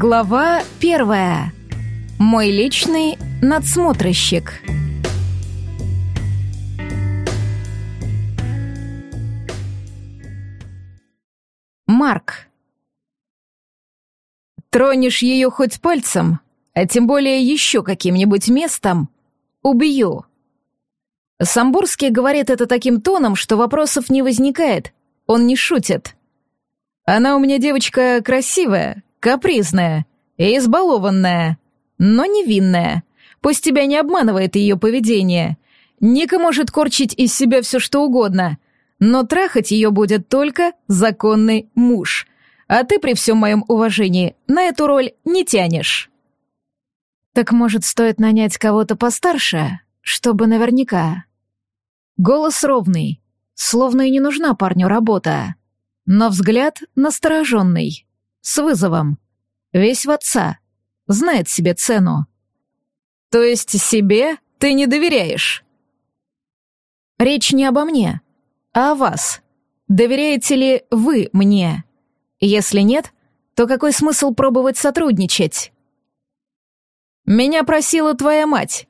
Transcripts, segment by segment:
Глава первая. Мой личный надсмотрщик. Марк. Тронешь ее хоть пальцем, а тем более еще каким-нибудь местом, убью. Самбурский говорит это таким тоном, что вопросов не возникает, он не шутит. Она у меня девочка красивая, Капризная и избалованная, но невинная. Пусть тебя не обманывает ее поведение. Ника может корчить из себя все что угодно, но трахать ее будет только законный муж. А ты при всем моем уважении на эту роль не тянешь. Так может, стоит нанять кого-то постарше, чтобы наверняка? Голос ровный, словно и не нужна парню работа, но взгляд настороженный с вызовом. Весь в отца. Знает себе цену. То есть себе ты не доверяешь? Речь не обо мне, а о вас. Доверяете ли вы мне? Если нет, то какой смысл пробовать сотрудничать? Меня просила твоя мать.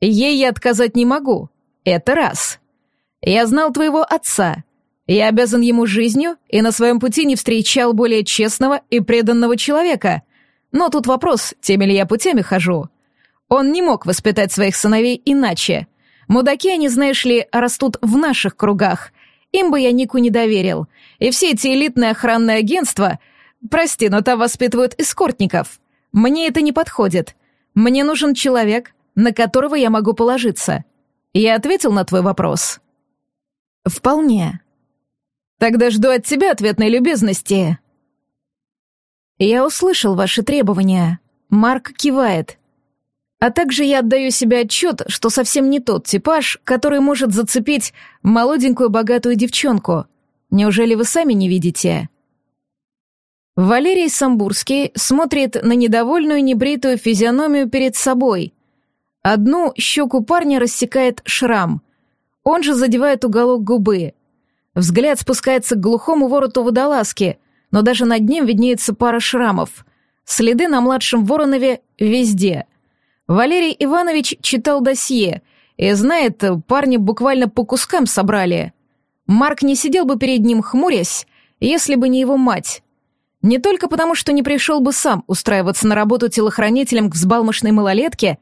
Ей я отказать не могу. Это раз. Я знал твоего отца я обязан ему жизнью и на своем пути не встречал более честного и преданного человека. Но тут вопрос, теми ли я путями хожу. Он не мог воспитать своих сыновей иначе. Мудаки, они, знаешь ли, растут в наших кругах. Им бы я Нику не доверил. И все эти элитные охранные агентства... Прости, но там воспитывают эскортников. Мне это не подходит. Мне нужен человек, на которого я могу положиться. Я ответил на твой вопрос. Вполне. Тогда жду от тебя ответной любезности. Я услышал ваши требования. Марк кивает. А также я отдаю себе отчет, что совсем не тот типаж, который может зацепить молоденькую богатую девчонку. Неужели вы сами не видите? Валерий Самбурский смотрит на недовольную небритую физиономию перед собой. Одну щеку парня рассекает шрам. Он же задевает уголок губы. Взгляд спускается к глухому вороту водолазки, но даже над ним виднеется пара шрамов. Следы на младшем Воронове везде. Валерий Иванович читал досье и знает, парни буквально по кускам собрали. Марк не сидел бы перед ним хмурясь, если бы не его мать. Не только потому, что не пришел бы сам устраиваться на работу телохранителем к взбалмошной малолетке,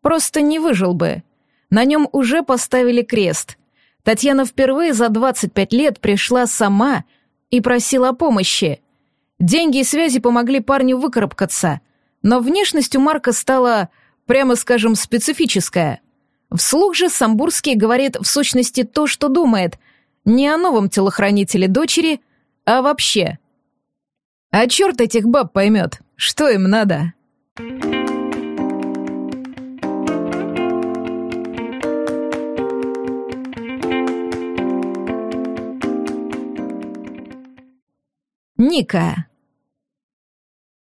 просто не выжил бы. На нем уже поставили крест — Татьяна впервые за 25 лет пришла сама и просила о помощи. Деньги и связи помогли парню выкарабкаться, но внешность у Марка стала, прямо скажем, специфическая. Вслух же Самбурский говорит в сущности то, что думает, не о новом телохранителе дочери, а вообще. А черт этих баб поймет, что им надо. Ника.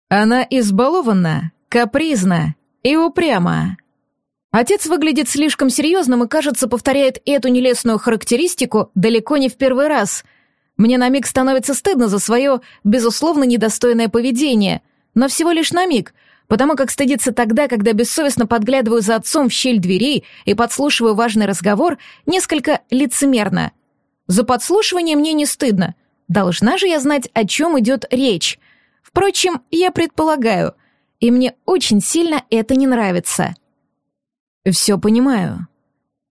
Она избалована, капризна и упряма. Отец выглядит слишком серьезным и, кажется, повторяет эту нелестную характеристику далеко не в первый раз. Мне на миг становится стыдно за свое, безусловно, недостойное поведение, но всего лишь на миг, потому как стыдиться тогда, когда бессовестно подглядываю за отцом в щель дверей и подслушиваю важный разговор, несколько лицемерно. За подслушивание мне не стыдно — Должна же я знать, о чем идет речь. Впрочем, я предполагаю, и мне очень сильно это не нравится. Все понимаю.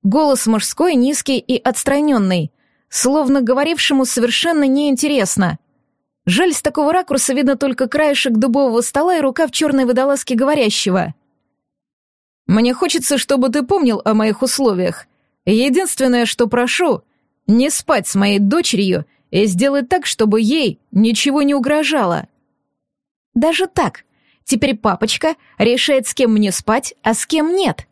Голос мужской, низкий и отстраненный, словно говорившему совершенно неинтересно. Жаль, с такого ракурса видно только краешек дубового стола и рука в черной водолазке говорящего. «Мне хочется, чтобы ты помнил о моих условиях. Единственное, что прошу, не спать с моей дочерью и сделать так, чтобы ей ничего не угрожало. Даже так. Теперь папочка решает, с кем мне спать, а с кем нет.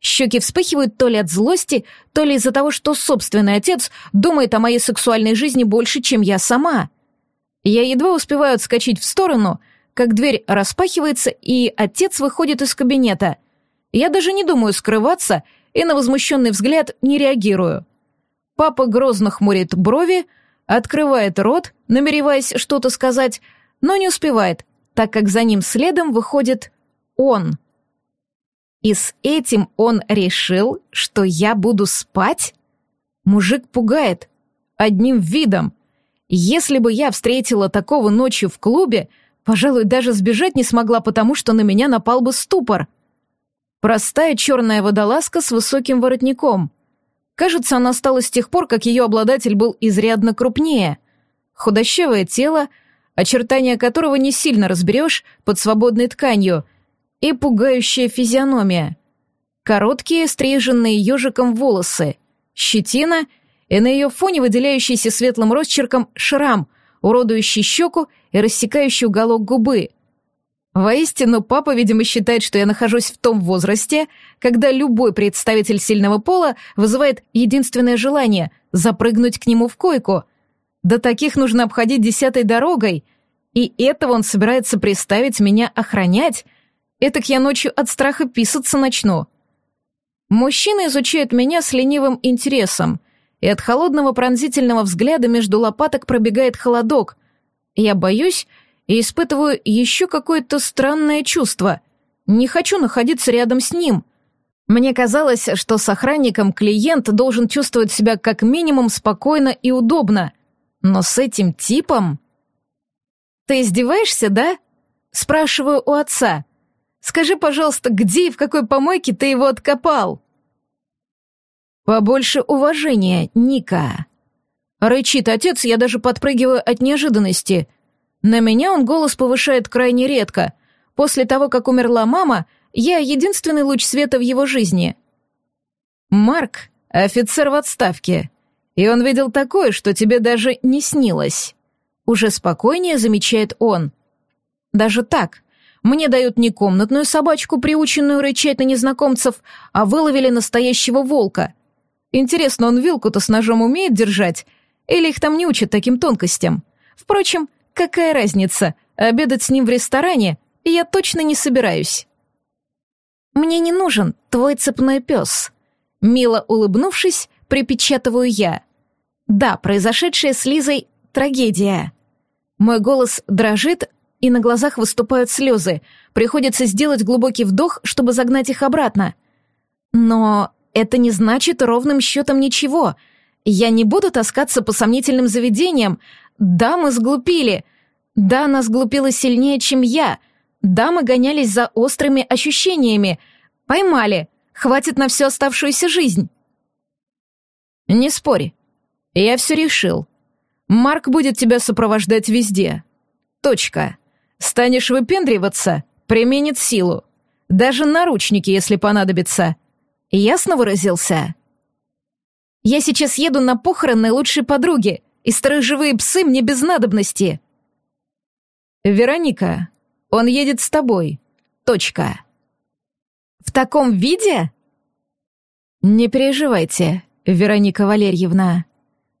Щеки вспыхивают то ли от злости, то ли из-за того, что собственный отец думает о моей сексуальной жизни больше, чем я сама. Я едва успеваю отскочить в сторону, как дверь распахивается, и отец выходит из кабинета. Я даже не думаю скрываться и на возмущенный взгляд не реагирую. Папа грозно хмурит брови, открывает рот, намереваясь что-то сказать, но не успевает, так как за ним следом выходит он. И с этим он решил, что я буду спать? Мужик пугает. Одним видом. Если бы я встретила такого ночью в клубе, пожалуй, даже сбежать не смогла, потому что на меня напал бы ступор. Простая черная водолазка с высоким воротником. Кажется, она стала с тех пор, как ее обладатель был изрядно крупнее. Худощавое тело, очертания которого не сильно разберешь под свободной тканью, и пугающая физиономия. Короткие, стриженные ежиком волосы, щетина и на ее фоне выделяющийся светлым росчерком шрам, уродующий щеку и рассекающий уголок губы. Воистину, папа, видимо, считает, что я нахожусь в том возрасте, когда любой представитель сильного пола вызывает единственное желание — запрыгнуть к нему в койку. До таких нужно обходить десятой дорогой, и этого он собирается приставить меня охранять — Этак я ночью от страха писаться начну. Мужчина изучает меня с ленивым интересом, и от холодного пронзительного взгляда между лопаток пробегает холодок. Я боюсь и испытываю еще какое-то странное чувство. Не хочу находиться рядом с ним. Мне казалось, что с охранником клиент должен чувствовать себя как минимум спокойно и удобно. Но с этим типом... «Ты издеваешься, да?» Спрашиваю у отца. Скажи, пожалуйста, где и в какой помойке ты его откопал?» «Побольше уважения, Ника!» Рычит отец, я даже подпрыгиваю от неожиданности. На меня он голос повышает крайне редко. После того, как умерла мама, я единственный луч света в его жизни. Марк — офицер в отставке, и он видел такое, что тебе даже не снилось. Уже спокойнее замечает он. Даже так, мне дают не комнатную собачку, приученную рычать на незнакомцев, а выловили настоящего волка. Интересно, он вилку-то с ножом умеет держать? Или их там не учат таким тонкостям? Впрочем, какая разница? Обедать с ним в ресторане я точно не собираюсь. «Мне не нужен твой цепной пес», — мило улыбнувшись, припечатываю я. «Да, произошедшая с Лизой — трагедия». Мой голос дрожит, и на глазах выступают слезы. Приходится сделать глубокий вдох, чтобы загнать их обратно. Но это не значит ровным счетом ничего. Я не буду таскаться по сомнительным заведениям. Да, мы сглупили. Да, она сглупила сильнее, чем я. Да, мы гонялись за острыми ощущениями. Поймали. Хватит на всю оставшуюся жизнь. Не спори. Я все решил. Марк будет тебя сопровождать везде. Точка. Станешь выпендриваться, применит силу. Даже наручники, если понадобится. Ясно выразился? Я сейчас еду на похороны лучшей подруги, и сторожевые псы мне без надобности. Вероника, он едет с тобой. Точка. В таком виде? Не переживайте, Вероника Валерьевна.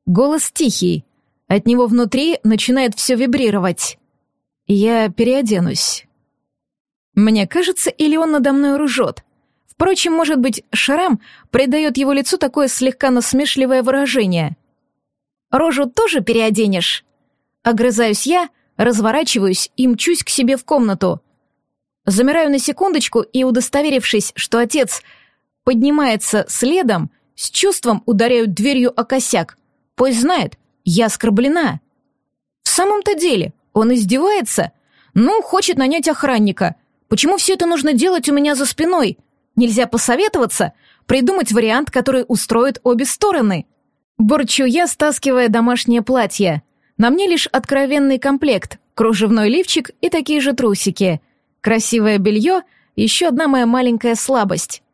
Голос тихий. От него внутри начинает все вибрировать. Я переоденусь. Мне кажется, или он надо мной ржет. Впрочем, может быть, шрам придает его лицу такое слегка насмешливое выражение. «Рожу тоже переоденешь?» Огрызаюсь я, разворачиваюсь и мчусь к себе в комнату. Замираю на секундочку и, удостоверившись, что отец поднимается следом, с чувством ударяю дверью о косяк. Пусть знает, я оскорблена. В самом-то деле, он издевается? Ну, хочет нанять охранника. Почему все это нужно делать у меня за спиной? Нельзя посоветоваться? Придумать вариант, который устроит обе стороны? Борчу я, стаскивая домашнее платье. На мне лишь откровенный комплект, кружевной лифчик и такие же трусики. Красивое белье — еще одна моя маленькая слабость.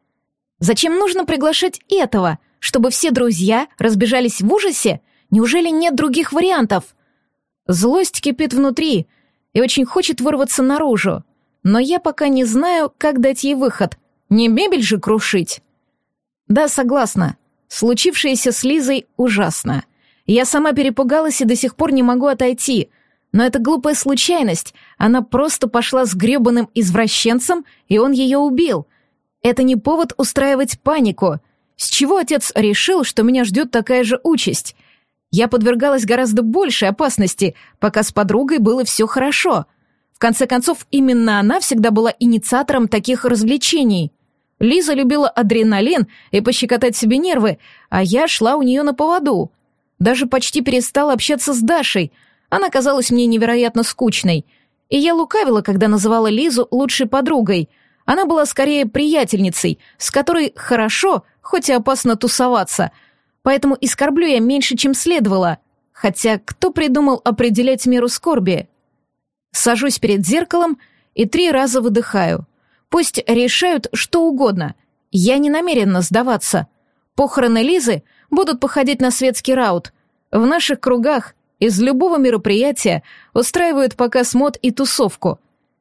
Зачем нужно приглашать этого? Чтобы все друзья разбежались в ужасе? Неужели нет других вариантов? Злость кипит внутри и очень хочет вырваться наружу, но я пока не знаю, как дать ей выход. Не мебель же крушить. Да, согласна. Случившееся с Лизой ужасно. Я сама перепугалась и до сих пор не могу отойти. Но это глупая случайность. Она просто пошла с гребаным извращенцем, и он ее убил. Это не повод устраивать панику. С чего отец решил, что меня ждет такая же участь? Я подвергалась гораздо большей опасности, пока с подругой было все хорошо. В конце концов, именно она всегда была инициатором таких развлечений. Лиза любила адреналин и пощекотать себе нервы, а я шла у нее на поводу. Даже почти перестала общаться с Дашей. Она казалась мне невероятно скучной. И я лукавила, когда называла Лизу лучшей подругой. Она была скорее приятельницей, с которой хорошо, хоть и опасно тусоваться. Поэтому и скорблю я меньше, чем следовало. Хотя кто придумал определять меру скорби? Сажусь перед зеркалом и три раза выдыхаю. Пусть решают что угодно. Я не намерена сдаваться. Похороны Лизы будут походить на светский раут. В наших кругах из любого мероприятия устраивают показ мод и тусовку.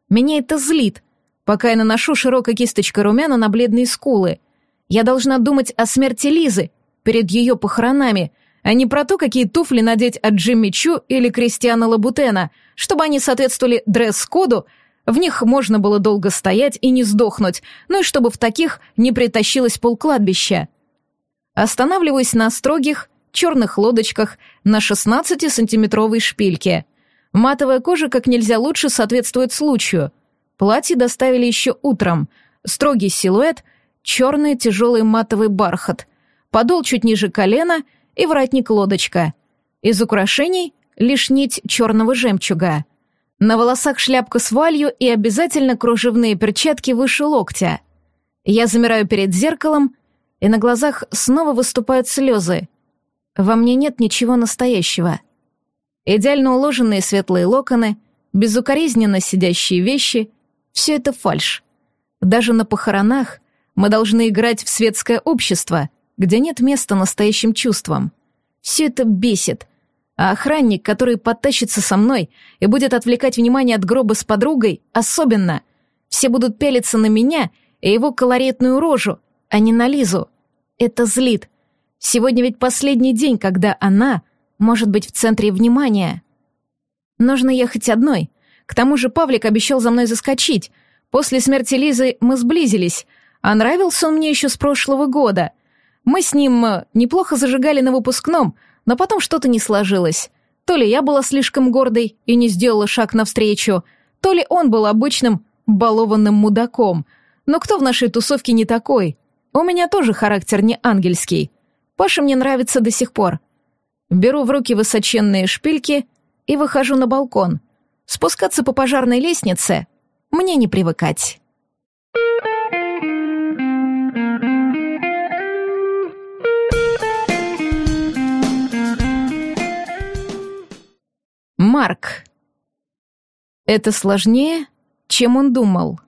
Меня это злит, пока я наношу широкой кисточкой румяна на бледные скулы. Я должна думать о смерти Лизы перед ее похоронами — а не про то, какие туфли надеть от Джимми Чу или Кристиана Лабутена, чтобы они соответствовали дресс-коду, в них можно было долго стоять и не сдохнуть, ну и чтобы в таких не притащилось полкладбища. Останавливаюсь на строгих, черных лодочках на 16-сантиметровой шпильке. Матовая кожа как нельзя лучше соответствует случаю. Платье доставили еще утром. Строгий силуэт, черный тяжелый матовый бархат. Подол чуть ниже колена — и воротник-лодочка. Из украшений лишь нить черного жемчуга. На волосах шляпка с вуалью и обязательно кружевные перчатки выше локтя. Я замираю перед зеркалом, и на глазах снова выступают слезы. Во мне нет ничего настоящего. Идеально уложенные светлые локоны, безукоризненно сидящие вещи — все это фальшь. Даже на похоронах мы должны играть в светское общество, где нет места настоящим чувствам. Все это бесит. А охранник, который подтащится со мной и будет отвлекать внимание от гроба с подругой, особенно. Все будут пялиться на меня и его колоритную рожу, а не на Лизу. Это злит. Сегодня ведь последний день, когда она может быть в центре внимания. Нужно ехать одной. К тому же Павлик обещал за мной заскочить. После смерти Лизы мы сблизились, а нравился он мне еще с прошлого года. Мы с ним э, неплохо зажигали на выпускном, но потом что-то не сложилось. То ли я была слишком гордой и не сделала шаг навстречу, то ли он был обычным балованным мудаком. Но кто в нашей тусовке не такой? У меня тоже характер не ангельский. Паша мне нравится до сих пор. Беру в руки высоченные шпильки и выхожу на балкон. Спускаться по пожарной лестнице мне не привыкать. Марк. Это сложнее, чем он думал.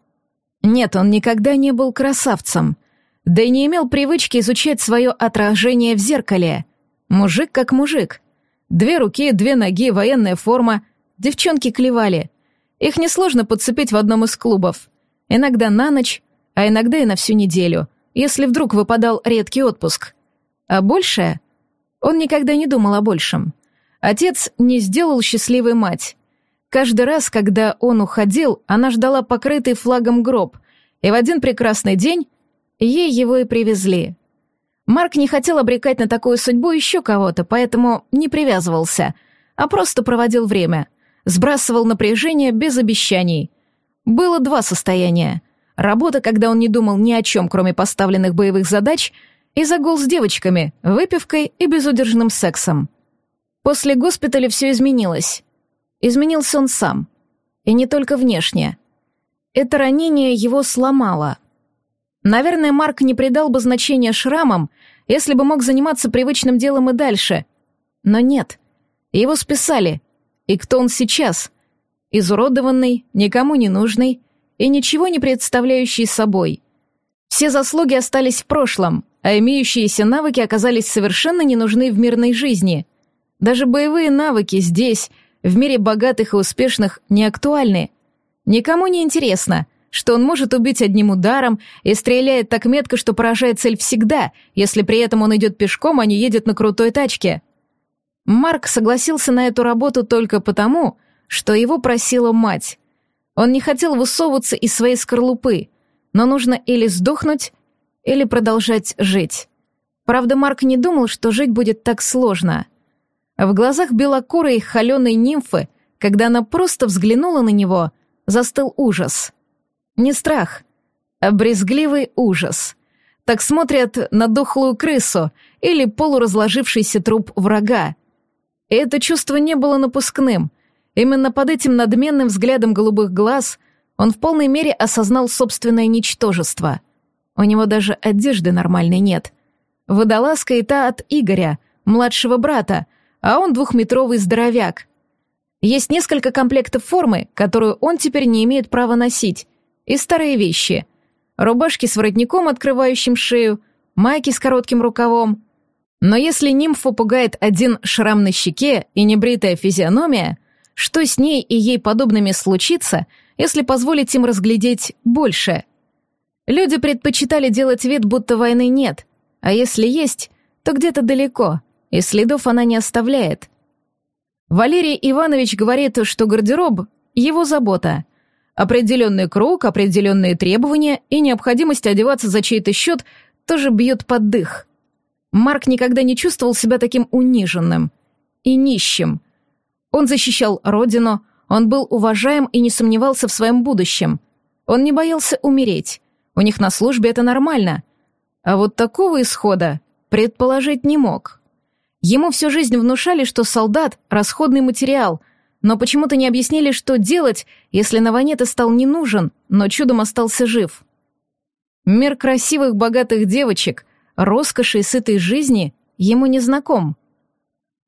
Нет, он никогда не был красавцем, да и не имел привычки изучать свое отражение в зеркале. Мужик как мужик. Две руки, две ноги, военная форма. Девчонки клевали. Их несложно подцепить в одном из клубов. Иногда на ночь, а иногда и на всю неделю, если вдруг выпадал редкий отпуск. А большее? Он никогда не думал о большем. Отец не сделал счастливой мать. Каждый раз, когда он уходил, она ждала покрытый флагом гроб, и в один прекрасный день ей его и привезли. Марк не хотел обрекать на такую судьбу еще кого-то, поэтому не привязывался, а просто проводил время, сбрасывал напряжение без обещаний. Было два состояния. Работа, когда он не думал ни о чем, кроме поставленных боевых задач, и загул с девочками, выпивкой и безудержным сексом. После госпиталя все изменилось. Изменился он сам. И не только внешне. Это ранение его сломало. Наверное, Марк не придал бы значения шрамам, если бы мог заниматься привычным делом и дальше. Но нет. Его списали. И кто он сейчас? Изуродованный, никому не нужный и ничего не представляющий собой. Все заслуги остались в прошлом, а имеющиеся навыки оказались совершенно не нужны в мирной жизни — даже боевые навыки здесь, в мире богатых и успешных, не актуальны. Никому не интересно, что он может убить одним ударом и стреляет так метко, что поражает цель всегда, если при этом он идет пешком, а не едет на крутой тачке. Марк согласился на эту работу только потому, что его просила мать. Он не хотел высовываться из своей скорлупы, но нужно или сдохнуть, или продолжать жить. Правда, Марк не думал, что жить будет так сложно — в глазах белокурой холеной нимфы, когда она просто взглянула на него, застыл ужас. Не страх, а брезгливый ужас. Так смотрят на дохлую крысу или полуразложившийся труп врага. И это чувство не было напускным. Именно под этим надменным взглядом голубых глаз он в полной мере осознал собственное ничтожество. У него даже одежды нормальной нет. Водолазка и та от Игоря, младшего брата, а он двухметровый здоровяк. Есть несколько комплектов формы, которую он теперь не имеет права носить, и старые вещи. Рубашки с воротником, открывающим шею, майки с коротким рукавом. Но если нимфу пугает один шрам на щеке и небритая физиономия, что с ней и ей подобными случится, если позволить им разглядеть больше? Люди предпочитали делать вид, будто войны нет, а если есть, то где-то далеко, и следов она не оставляет. Валерий Иванович говорит, что гардероб — его забота. Определенный круг, определенные требования и необходимость одеваться за чей-то счет тоже бьет под дых. Марк никогда не чувствовал себя таким униженным и нищим. Он защищал родину, он был уважаем и не сомневался в своем будущем. Он не боялся умереть. У них на службе это нормально. А вот такого исхода предположить не мог. Ему всю жизнь внушали, что солдат — расходный материал, но почему-то не объяснили, что делать, если на войне ты стал не нужен, но чудом остался жив. Мир красивых, богатых девочек, роскоши и сытой жизни ему не знаком.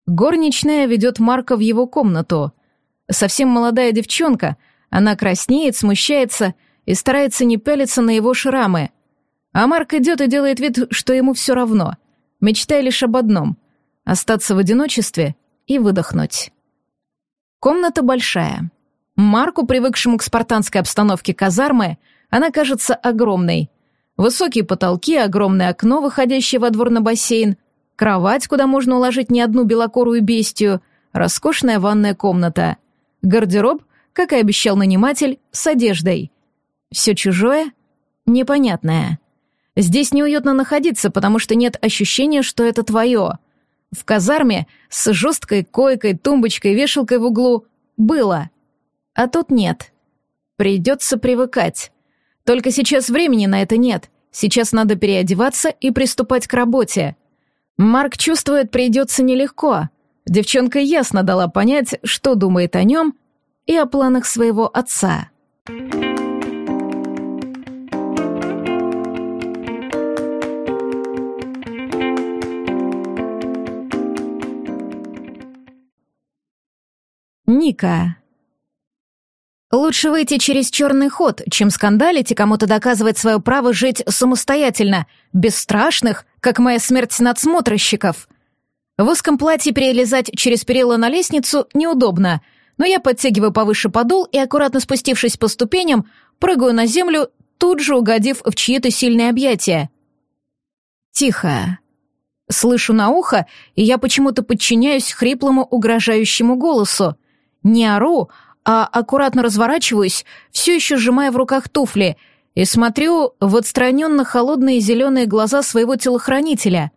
Горничная ведет Марка в его комнату. Совсем молодая девчонка, она краснеет, смущается и старается не пялиться на его шрамы. А Марк идет и делает вид, что ему все равно, мечтая лишь об одном — остаться в одиночестве и выдохнуть. Комната большая. Марку, привыкшему к спартанской обстановке казармы, она кажется огромной. Высокие потолки, огромное окно, выходящее во двор на бассейн, кровать, куда можно уложить не одну белокорую бестию, роскошная ванная комната, гардероб, как и обещал наниматель, с одеждой. Все чужое, непонятное. Здесь неуютно находиться, потому что нет ощущения, что это твое — в казарме с жесткой койкой, тумбочкой, вешалкой в углу было. А тут нет. Придется привыкать. Только сейчас времени на это нет. Сейчас надо переодеваться и приступать к работе. Марк чувствует, придется нелегко. Девчонка ясно дала понять, что думает о нем и о планах своего отца. Ника. Лучше выйти через черный ход, чем скандалить и кому-то доказывать свое право жить самостоятельно, без страшных, как моя смерть надсмотрщиков. В узком платье перелезать через перила на лестницу неудобно, но я подтягиваю повыше подол и, аккуратно спустившись по ступеням, прыгаю на землю, тут же угодив в чьи-то сильные объятия. Тихо. Слышу на ухо, и я почему-то подчиняюсь хриплому угрожающему голосу. Не ору, а аккуратно разворачиваюсь, все еще сжимая в руках туфли, и смотрю в отстраненно холодные зеленые глаза своего телохранителя.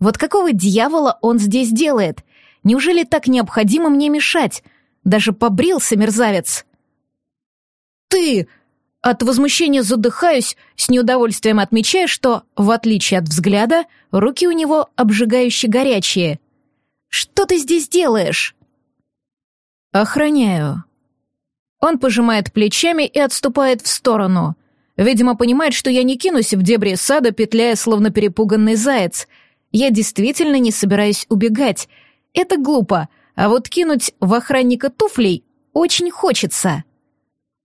Вот какого дьявола он здесь делает? Неужели так необходимо мне мешать? Даже побрился мерзавец. «Ты!» От возмущения задыхаюсь, с неудовольствием отмечая, что, в отличие от взгляда, руки у него обжигающе горячие. «Что ты здесь делаешь?» «Охраняю». Он пожимает плечами и отступает в сторону. Видимо, понимает, что я не кинусь в дебри сада, петляя, словно перепуганный заяц. Я действительно не собираюсь убегать. Это глупо, а вот кинуть в охранника туфлей очень хочется.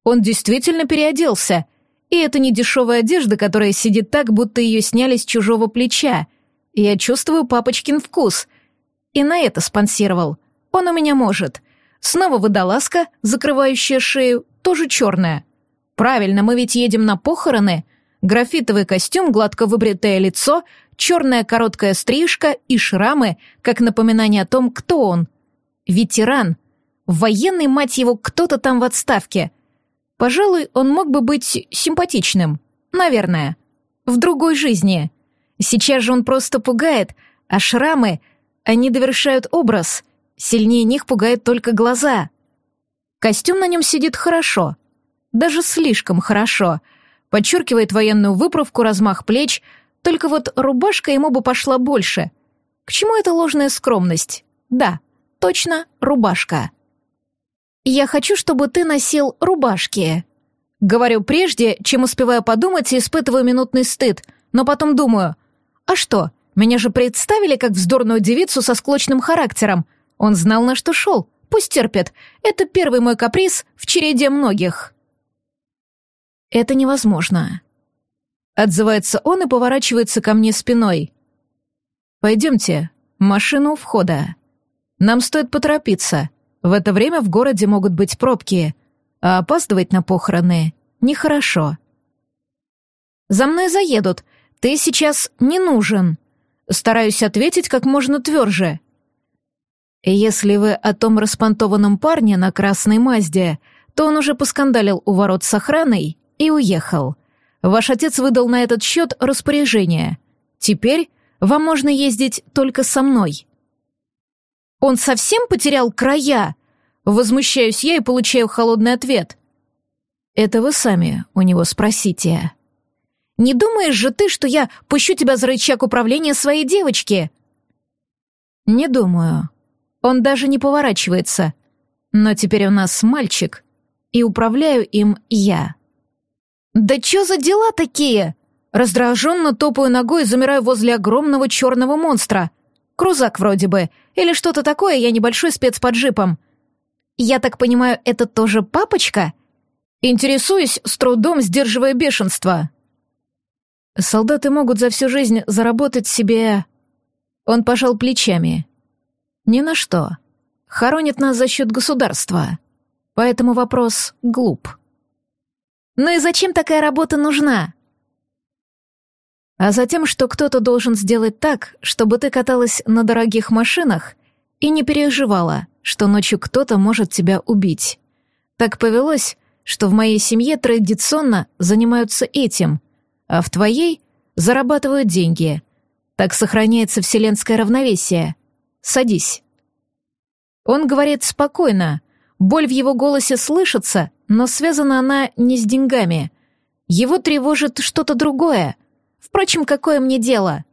Он действительно переоделся. И это не дешевая одежда, которая сидит так, будто ее сняли с чужого плеча. Я чувствую папочкин вкус. И на это спонсировал. Он у меня может. Снова водолазка, закрывающая шею, тоже черная. Правильно, мы ведь едем на похороны. Графитовый костюм, гладко выбритое лицо, черная короткая стрижка и шрамы, как напоминание о том, кто он. Ветеран. Военный, мать его, кто-то там в отставке. Пожалуй, он мог бы быть симпатичным. Наверное. В другой жизни. Сейчас же он просто пугает, а шрамы, они довершают образ — Сильнее них пугает только глаза. Костюм на нем сидит хорошо. Даже слишком хорошо. Подчеркивает военную выправку, размах плеч, только вот рубашка ему бы пошла больше. К чему эта ложная скромность? Да, точно, рубашка. «Я хочу, чтобы ты носил рубашки», Говорю прежде, чем успеваю подумать и испытываю минутный стыд, но потом думаю, а что, меня же представили как вздорную девицу со склочным характером. Он знал, на что шел. Пусть терпит. Это первый мой каприз в череде многих. Это невозможно. Отзывается он и поворачивается ко мне спиной. Пойдемте, машину у входа. Нам стоит поторопиться. В это время в городе могут быть пробки а опаздывать на похороны нехорошо. «За мной заедут. Ты сейчас не нужен». Стараюсь ответить как можно тверже. «Если вы о том распонтованном парне на красной Мазде, то он уже поскандалил у ворот с охраной и уехал. Ваш отец выдал на этот счет распоряжение. Теперь вам можно ездить только со мной». «Он совсем потерял края?» Возмущаюсь я и получаю холодный ответ. Это вы сами у него спросите. Не думаешь же ты, что я пущу тебя за рычаг управления своей девочки? Не думаю. Он даже не поворачивается. Но теперь у нас мальчик, и управляю им я. Да чё за дела такие? Раздраженно топаю ногой и замираю возле огромного черного монстра. Крузак вроде бы, или что-то такое, я небольшой спец под джипом. Я так понимаю, это тоже папочка? Интересуюсь, с трудом сдерживая бешенство. Солдаты могут за всю жизнь заработать себе... Он пожал плечами. Ни на что. Хоронят нас за счет государства. Поэтому вопрос глуп. Ну и зачем такая работа нужна? А затем, что кто-то должен сделать так, чтобы ты каталась на дорогих машинах и не переживала, что ночью кто-то может тебя убить. Так повелось, что в моей семье традиционно занимаются этим, а в твоей зарабатывают деньги. Так сохраняется вселенское равновесие. Садись. Он говорит спокойно. Боль в его голосе слышится, но связана она не с деньгами. Его тревожит что-то другое. Впрочем, какое мне дело?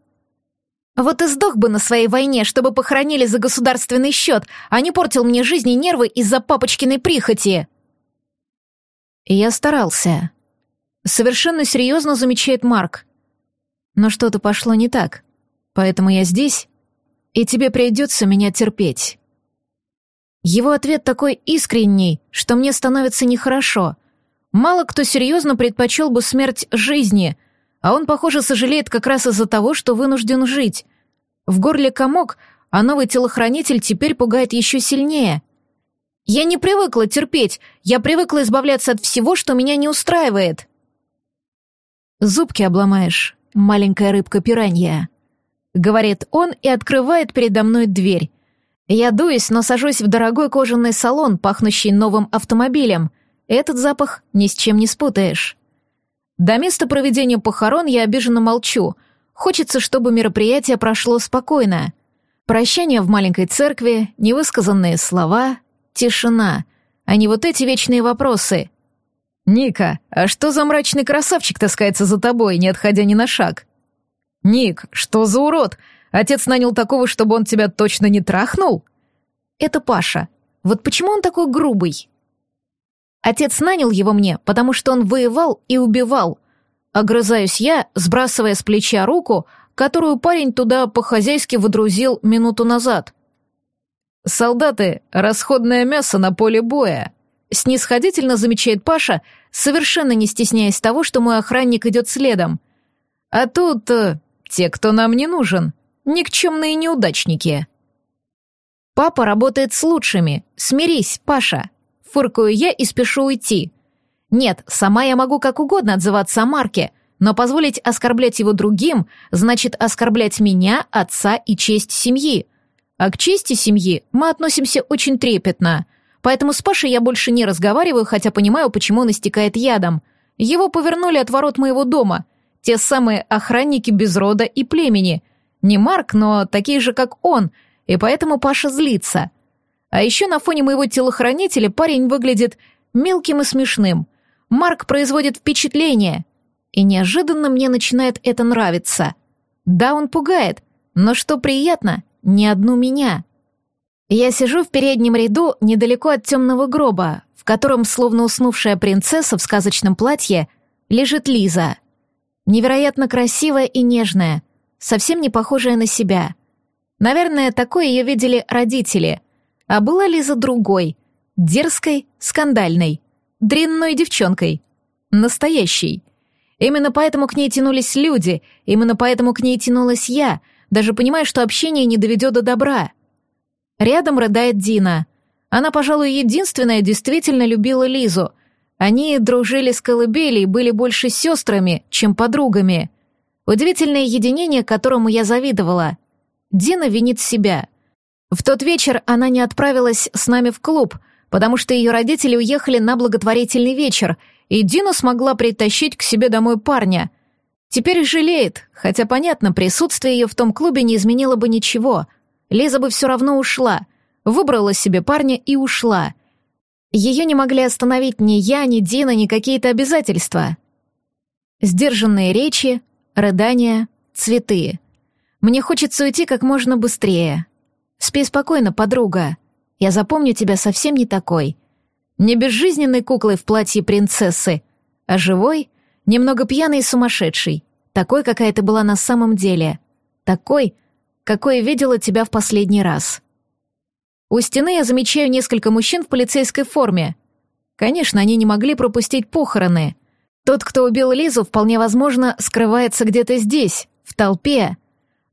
Вот и сдох бы на своей войне, чтобы похоронили за государственный счет, а не портил мне жизнь и нервы из-за папочкиной прихоти. Я старался. Совершенно серьезно замечает Марк. Но что-то пошло не так. Поэтому я здесь, и тебе придется меня терпеть. Его ответ такой искренний, что мне становится нехорошо. Мало кто серьезно предпочел бы смерть жизни — а он, похоже, сожалеет как раз из-за того, что вынужден жить. В горле комок, а новый телохранитель теперь пугает еще сильнее. Я не привыкла терпеть, я привыкла избавляться от всего, что меня не устраивает. Зубки обломаешь, маленькая рыбка-пиранья. Говорит он и открывает передо мной дверь. Я дуюсь, но сажусь в дорогой кожаный салон, пахнущий новым автомобилем. Этот запах ни с чем не спутаешь. До места проведения похорон я обиженно молчу. Хочется, чтобы мероприятие прошло спокойно. Прощание в маленькой церкви, невысказанные слова, тишина, а не вот эти вечные вопросы. «Ника, а что за мрачный красавчик таскается за тобой, не отходя ни на шаг?» «Ник, что за урод? Отец нанял такого, чтобы он тебя точно не трахнул?» «Это Паша. Вот почему он такой грубый?» Отец нанял его мне, потому что он воевал и убивал. Огрызаюсь я, сбрасывая с плеча руку, которую парень туда по-хозяйски выдрузил минуту назад. «Солдаты — расходное мясо на поле боя», — снисходительно замечает Паша, совершенно не стесняясь того, что мой охранник идет следом. «А тут э, те, кто нам не нужен, никчемные неудачники». «Папа работает с лучшими. Смирись, Паша», Фыркаю я и спешу уйти. Нет, сама я могу как угодно отзываться о Марке, но позволить оскорблять его другим значит оскорблять меня, отца и честь семьи. А к чести семьи мы относимся очень трепетно. Поэтому с Пашей я больше не разговариваю, хотя понимаю, почему он истекает ядом. Его повернули от ворот моего дома. Те самые охранники без рода и племени. Не Марк, но такие же, как он, и поэтому Паша злится. А еще на фоне моего телохранителя парень выглядит мелким и смешным. Марк производит впечатление. И неожиданно мне начинает это нравиться. Да, он пугает, но что приятно, ни одну меня. Я сижу в переднем ряду недалеко от темного гроба, в котором, словно уснувшая принцесса в сказочном платье, лежит Лиза. Невероятно красивая и нежная, совсем не похожая на себя. Наверное, такой ее видели родители. А была Лиза другой, дерзкой, скандальной, дрянной девчонкой. Настоящей. Именно поэтому к ней тянулись люди, именно поэтому к ней тянулась я, даже понимая, что общение не доведет до добра. Рядом рыдает Дина. Она, пожалуй, единственная действительно любила Лизу. Они дружили с колыбели были больше сестрами, чем подругами. Удивительное единение, которому я завидовала. Дина винит себя. В тот вечер она не отправилась с нами в клуб, потому что ее родители уехали на благотворительный вечер, и Дина смогла притащить к себе домой парня. Теперь жалеет, хотя, понятно, присутствие ее в том клубе не изменило бы ничего. Лиза бы все равно ушла, выбрала себе парня и ушла. Ее не могли остановить ни я, ни Дина, ни какие-то обязательства. Сдержанные речи, рыдания, цветы. Мне хочется уйти как можно быстрее. Спи спокойно, подруга. Я запомню тебя совсем не такой. Не безжизненной куклой в платье принцессы, а живой, немного пьяной и сумасшедшей, такой, какая ты была на самом деле. Такой, какой видела тебя в последний раз. У стены я замечаю несколько мужчин в полицейской форме. Конечно, они не могли пропустить похороны. Тот, кто убил Лизу, вполне возможно, скрывается где-то здесь, в толпе.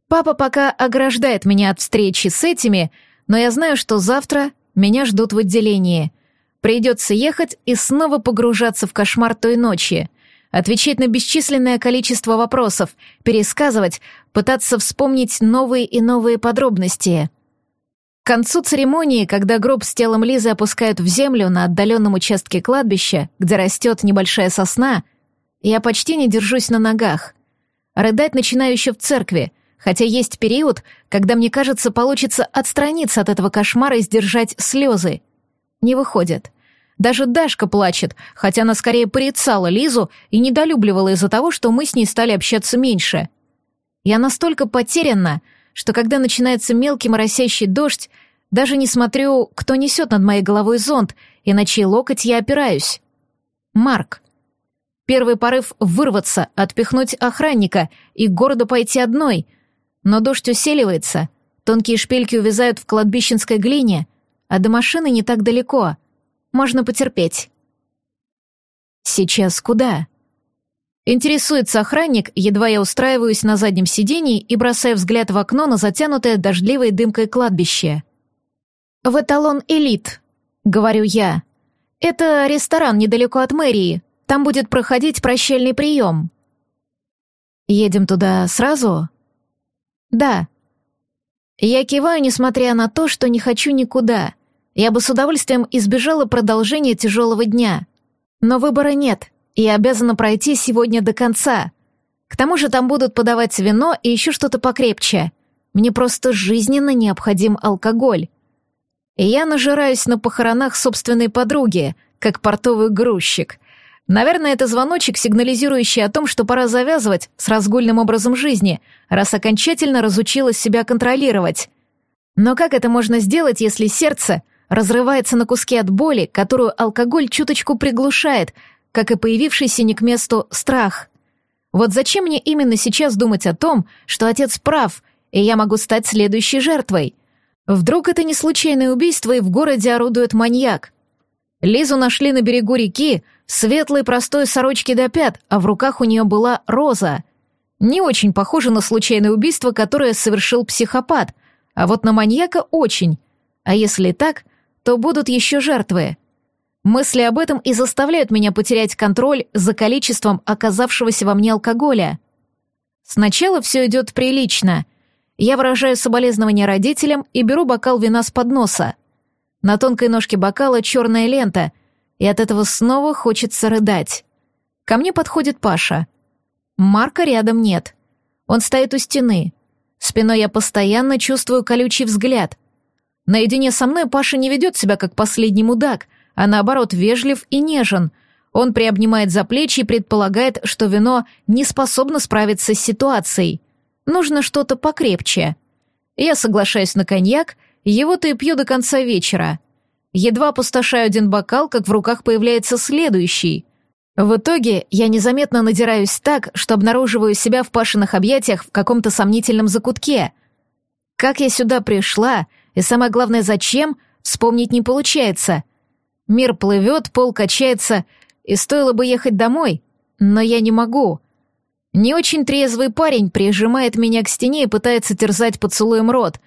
Папа пока ограждает меня от встречи с этими, но я знаю, что завтра меня ждут в отделении. Придется ехать и снова погружаться в кошмар той ночи, отвечать на бесчисленное количество вопросов, пересказывать, пытаться вспомнить новые и новые подробности. К концу церемонии, когда гроб с телом Лизы опускают в землю на отдаленном участке кладбища, где растет небольшая сосна, я почти не держусь на ногах. Рыдать начинаю еще в церкви, хотя есть период, когда мне кажется, получится отстраниться от этого кошмара и сдержать слезы. Не выходит. Даже Дашка плачет, хотя она скорее порицала Лизу и недолюбливала из-за того, что мы с ней стали общаться меньше. Я настолько потеряна, что когда начинается мелкий моросящий дождь, даже не смотрю, кто несет над моей головой зонт и на чей локоть я опираюсь. Марк. Первый порыв — вырваться, отпихнуть охранника и к городу пойти одной. Но дождь усиливается, тонкие шпильки увязают в кладбищенской глине, а до машины не так далеко — можно потерпеть. Сейчас куда? Интересуется охранник, едва я устраиваюсь на заднем сидении и бросаю взгляд в окно на затянутое дождливой дымкой кладбище. «В эталон элит», — говорю я. «Это ресторан недалеко от мэрии. Там будет проходить прощальный прием». «Едем туда сразу?» «Да». Я киваю, несмотря на то, что не хочу никуда — я бы с удовольствием избежала продолжения тяжелого дня. Но выбора нет, и обязана пройти сегодня до конца. К тому же там будут подавать вино и еще что-то покрепче. Мне просто жизненно необходим алкоголь. И я нажираюсь на похоронах собственной подруги, как портовый грузчик. Наверное, это звоночек, сигнализирующий о том, что пора завязывать с разгульным образом жизни, раз окончательно разучилась себя контролировать. Но как это можно сделать, если сердце — разрывается на куски от боли, которую алкоголь чуточку приглушает, как и появившийся не к месту страх. Вот зачем мне именно сейчас думать о том, что отец прав, и я могу стать следующей жертвой? Вдруг это не случайное убийство, и в городе орудует маньяк? Лизу нашли на берегу реки, светлой простой сорочки до пят, а в руках у нее была роза. Не очень похоже на случайное убийство, которое совершил психопат, а вот на маньяка очень. А если так, то будут еще жертвы. Мысли об этом и заставляют меня потерять контроль за количеством оказавшегося во мне алкоголя. Сначала все идет прилично. Я выражаю соболезнования родителям и беру бокал вина с подноса. На тонкой ножке бокала черная лента, и от этого снова хочется рыдать. Ко мне подходит Паша. Марка рядом нет. Он стоит у стены. Спиной я постоянно чувствую колючий взгляд — Наедине со мной Паша не ведет себя как последний мудак, а наоборот вежлив и нежен. Он приобнимает за плечи и предполагает, что вино не способно справиться с ситуацией. Нужно что-то покрепче. Я соглашаюсь на коньяк, его-то и пью до конца вечера. Едва опустошаю один бокал, как в руках появляется следующий. В итоге я незаметно надираюсь так, что обнаруживаю себя в Пашиных объятиях в каком-то сомнительном закутке. Как я сюда пришла, и самое главное, зачем, вспомнить не получается. Мир плывет, пол качается, и стоило бы ехать домой, но я не могу. Не очень трезвый парень прижимает меня к стене и пытается терзать поцелуем рот.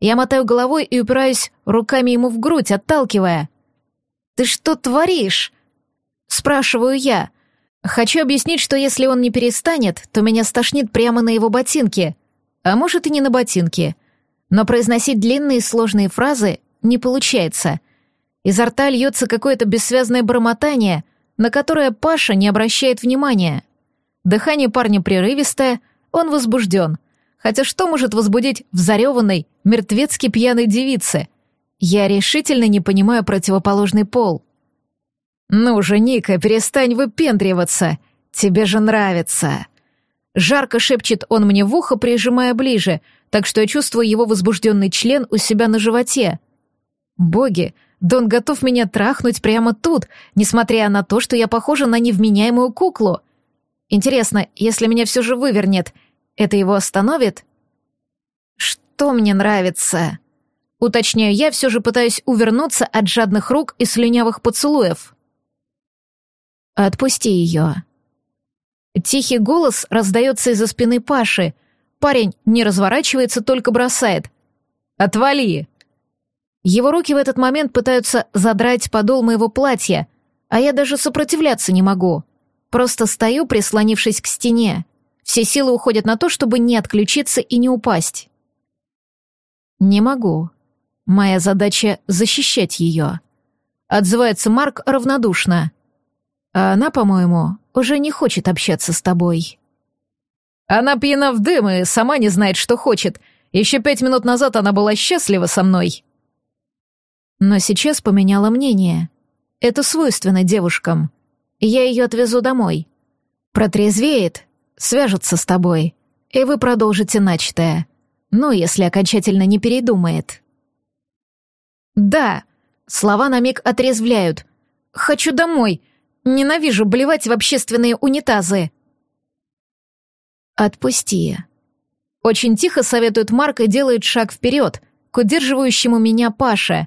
Я мотаю головой и упираюсь руками ему в грудь, отталкивая. «Ты что творишь?» Спрашиваю я. Хочу объяснить, что если он не перестанет, то меня стошнит прямо на его ботинке. А может и не на ботинке. Но произносить длинные сложные фразы не получается. Изо рта льется какое-то бессвязное бормотание, на которое Паша не обращает внимания. Дыхание парня прерывистое, он возбужден. Хотя что может возбудить в зареванной, мертвецки пьяной девице? Я решительно не понимаю противоположный пол. «Ну же, Ника, перестань выпендриваться. Тебе же нравится». Жарко шепчет он мне в ухо, прижимая ближе, так что я чувствую его возбужденный член у себя на животе. Боги, да он готов меня трахнуть прямо тут, несмотря на то, что я похожа на невменяемую куклу. Интересно, если меня все же вывернет, это его остановит? Что мне нравится? Уточняю я, все же пытаюсь увернуться от жадных рук и слюнявых поцелуев. «Отпусти ее». Тихий голос раздается из-за спины Паши. Парень не разворачивается, только бросает. «Отвали!» Его руки в этот момент пытаются задрать подол моего платья, а я даже сопротивляться не могу. Просто стою, прислонившись к стене. Все силы уходят на то, чтобы не отключиться и не упасть. Не могу. Моя задача — защищать ее. Отзывается Марк равнодушно. А она, по-моему, уже не хочет общаться с тобой. Она пьяна в дым и сама не знает, что хочет. Еще пять минут назад она была счастлива со мной но сейчас поменяла мнение. Это свойственно девушкам. Я ее отвезу домой. Протрезвеет, свяжется с тобой, и вы продолжите начатое. Ну, если окончательно не передумает. Да, слова на миг отрезвляют. Хочу домой. Ненавижу блевать в общественные унитазы. Отпусти. Очень тихо советует Марк и делает шаг вперед, к удерживающему меня Паше.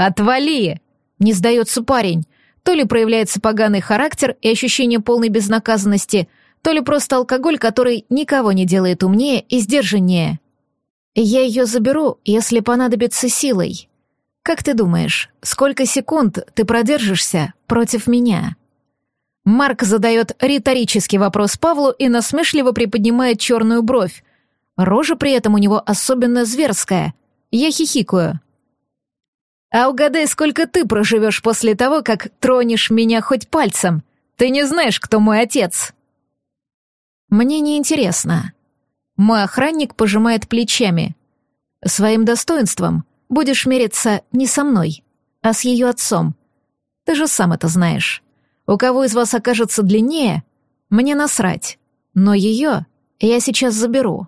«Отвали!» — не сдается парень. То ли проявляется поганый характер и ощущение полной безнаказанности, то ли просто алкоголь, который никого не делает умнее и сдержаннее. «Я ее заберу, если понадобится силой. Как ты думаешь, сколько секунд ты продержишься против меня?» Марк задает риторический вопрос Павлу и насмешливо приподнимает черную бровь. Рожа при этом у него особенно зверская. Я хихикаю. А угадай, сколько ты проживешь после того, как тронешь меня хоть пальцем. Ты не знаешь, кто мой отец. Мне не интересно. Мой охранник пожимает плечами. Своим достоинством будешь мериться не со мной, а с ее отцом. Ты же сам это знаешь. У кого из вас окажется длиннее, мне насрать. Но ее я сейчас заберу.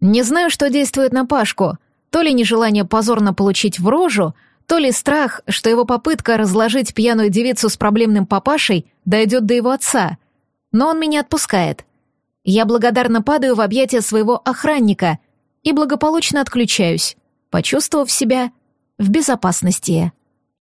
Не знаю, что действует на Пашку, то ли нежелание позорно получить в рожу, то ли страх, что его попытка разложить пьяную девицу с проблемным папашей дойдет до его отца. Но он меня отпускает. Я благодарно падаю в объятия своего охранника и благополучно отключаюсь, почувствовав себя в безопасности.